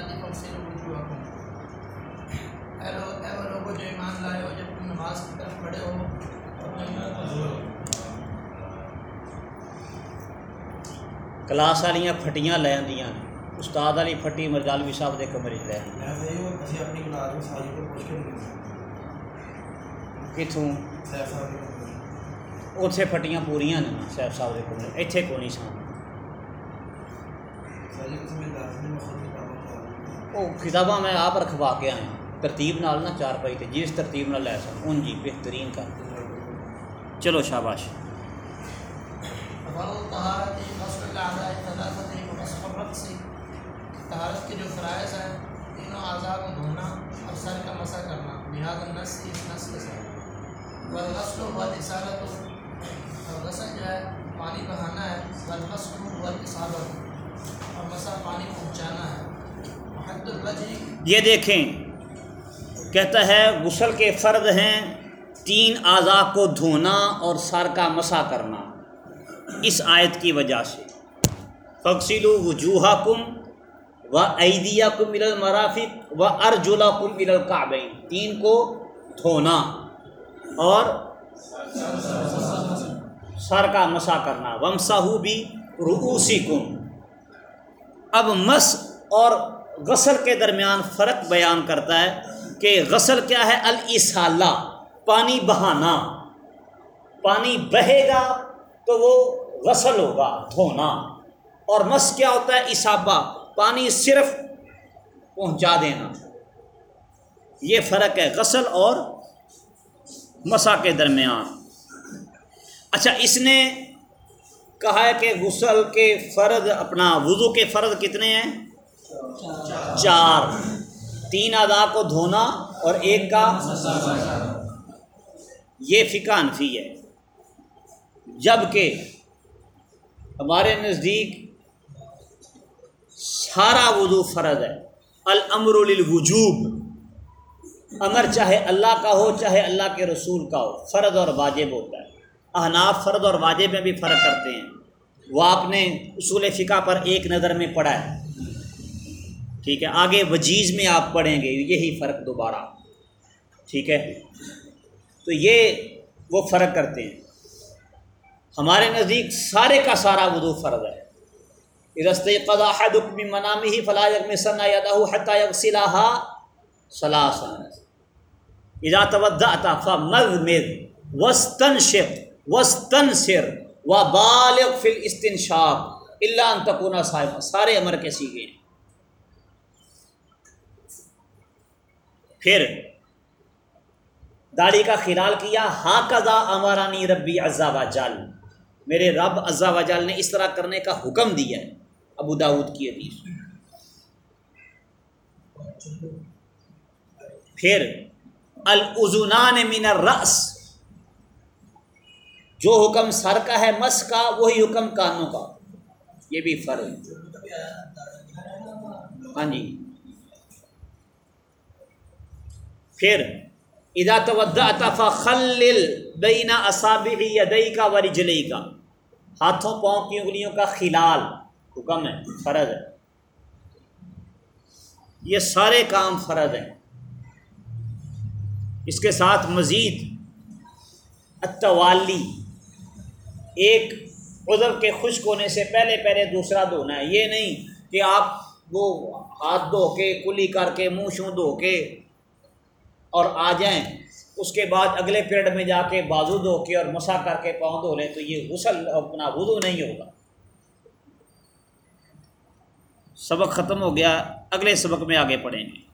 فصل وجوہکم اے لوگ اے وہ لوگوں جو ایمان لائے ہو جب تم نماز کی طرف کھڑے ہو کلاس والی پھٹیاں لے آدی استاد والی پھٹی مرجالوی صاحب کے کمرے۔ لے کتوں ਉੱਥੇ ਫਟੀਆਂ ਪੂਰੀਆਂ ਨੇ ਸਹਿਬ ਸਾਹਿਬ ਦੇ ਕੋਲ ਇੱਥੇ ਕੋਈ ਨਹੀਂ ਸਾਂ ਉਹ ਕਿਤਾਬਾਂ ਮੈਂ ਆਪ ਰਖਵਾ ਕੇ ਆਇਆ ਤਰਤੀਬ ਨਾਲ ਨਾ ਚਾਰ ਪਾਈ ਤੇ ਜਿਸ ਤਰਤੀਬ ਨਾਲ ਲੈ ਸਕਾਂ ਉਂਝ ਹੀ ਬਿਹਤਰੀਨ ਕਰ ਚਲੋ ਸ਼ਾਬਾਸ਼ فرض طہارت غسل الاعضاء ثلاثة ومسح الرأس طہارت کے جو فرائض ہیں تینوں اعضاء کو دھونا اور سر کا مسح کرنا بہاد النس اس نس کے ساتھ والغسل هو الإسالة اور غسل جو ہے پانی بہانا ہے والغسل هو الإصابة اور مسح پانی پہنچانا ہے وحد الوجه یہ دیکھیں، کہتا ہے غسل کے فرد ہیں تین اعضاء کو دھونا اور سر کا مسا کرنا۔ اس آیت کی وجہ سے۔ فقصل وجوہا کم و عیدیہ کم مل المرافق و ارجلا کم مل تین کو دھونا اور سر کا مسا کرنا۔ ومسا بھی رؤوسی کم اب مس اور غسل کے درمیان فرق بیان کرتا ہے کہ غسل کیا ہے؟ الاسالہ پانی بہانا۔ پانی بہے گا تو وہ غسل ہوگا، دھونا۔ اور مس کیا ہوتا ہے؟ اسابہ پانی صرف پہنچا دینا۔ یہ فرق ہے غسل اور مسا کے درمیان۔ اچھا اس نے کہا ہے کہ غسل کے فرد اپنا وضو کے فرد کتنے ہیں؟ چار۔ تین ادا کو دھونا اور ایک کا۔ یہ فقہ انفی ہے۔ جبکہ ہمارے نزدیک سارا وضو فرض ہے۔ الامر للوجوب۔ امر چاہے اللہ کا ہو، چاہے اللہ کے رسول کا ہو، فرض اور واجب ہوتا ہے۔ احناف فرض اور واجب میں بھی فرق کرتے ہیں۔ وہ آپ نے اصول فقہ پر ایک نظر میں پڑھا ہے۔ ٹھیک ہے؟ آگے وجیز میں آپ پڑھیں گے، یہی فرق دوبارہ۔ ٹھیک ہے؟ تو یہ وہ فرق کرتے ہیں۔ ہمارے نزدیک سارے کا سارا وضو فرض ہے۔ رست قدا حکم منامی ہی فلاح میں ثنا حتیہ صلاح صلاح اذا تودا فمد مد وسطن شق وسطن سر و بالغ فل استنشاق اللہ ان تکونا صاحب سارے امر کے سیگے ہیں پھر داڑھی کا خلال کیا ہاں کذا امرانی ربی عزا و جال میرے رب عزا و جال نے اس طرح کرنے کا حکم دیا ہے۔ ابو داود کی حدیث۔ پھر العزنان من الرأس جو حکم سر کا ہے، مس کا، وہی حکم کانوں کا۔ یہ بھی فرق ہاں جی۔ پھر ادا تودا فخلل بین اصابع یدئی کا و رجلئی کا ہاتھوں، پاؤں کی انگلیوں کا خلال، حکم ہے، فرض ہے۔ یہ سارے کام فرض ہیں۔ اس کے ساتھ مزید التوالی، ایک عذر کے خشک ہونے سے پہلے پہلے دوسرا دھونا ہے۔ یہ نہیں کہ آپ وہ ہاتھ دھو کے، کلی کر کے، منہ شوں دھو کے اور آ جائیں۔ اس کے بعد اگلے پیریڈ میں جا کے بازو دھو کے اور مسا کر کے پاؤں دھو لیں تو یہ غسل اپنا وضو نہیں ہوگا۔ سبق ختم ہو گیا۔ اگلے سبق میں آگے پڑھیں گے۔